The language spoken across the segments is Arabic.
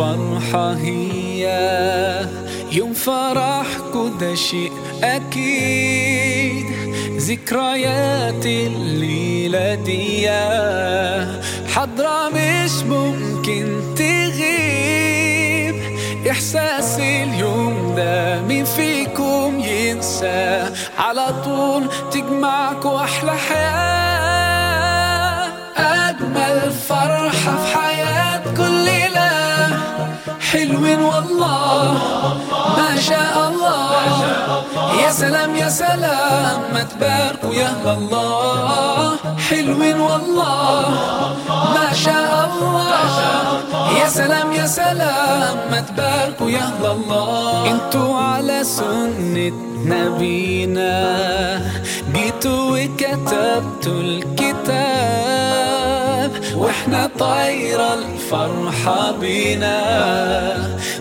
الفرحة هي يوم فرحكوا ده شيء أكيد ذكريات الليلة دي حضرة مش ممكن تغيب. إحساس اليوم ده مين فيكم ينسى؟ على طول تجمعكوا أحلى حياة. أجمل فرحة في حياتي. حلوين والله. ما شاء الله. يا سلام يا سلام. ما تباركوا يا الله. حلوين والله. ما شاء الله. يا سلام يا سلام. ما تباركوا يا الله. أنتوا على سنة نبينا. جيتوا وكتبتوا الكتاب. وإحنا طايرة الفرحة بينا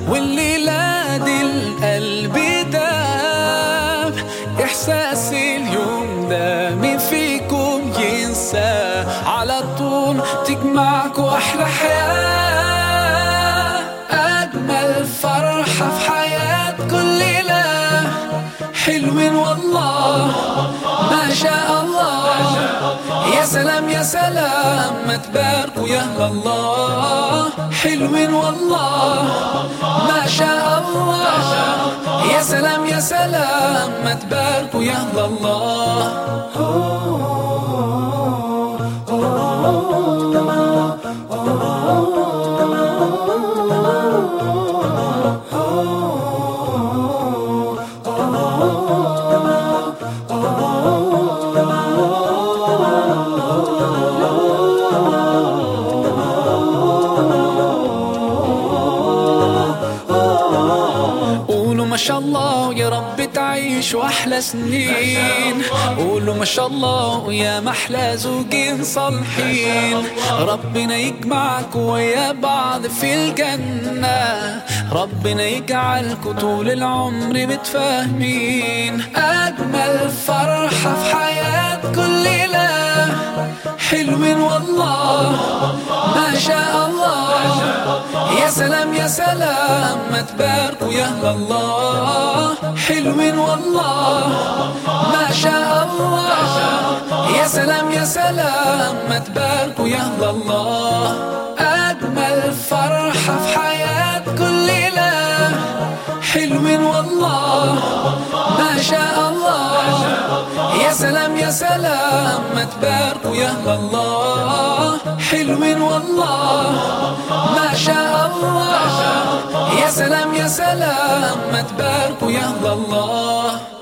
والليلة دي القلب داب إحساس اليوم ده مين فيكم ينسى على طول تجمعكوا أحلى حياة. أجمل فرحة في حياة كل ليلة حلوين والله. يا سلام يا سلام ما تباركوا يا الله. حلوين والله. ما شاء الله. يا سلام يا سلام ما تباركوا يا الله. شاء الله يا رب تعيشوا أحلى سنين. قولوا ما شاء الله يا محلى زوجين صالحين. ربنا يجمعكم ويا بعض في الجنة. ربنا يجعلكم طول العمر متفاهمين. أجمل فرحة في حياة كل ليلة حلوين والله ما شاء الله سلام يا سلام ما تباركوا يا الله. حلوين والله. ما شاء الله. يا سلام يا سلام ما تباركوا يا الله. أجمل فرحة في حياة كل ليلة حلوين والله. سلام يا سلام ما تباركوا يا أهل الله. حلوين والله. ما شاء الله. يا سلام يا سلام ما يا أهل الله.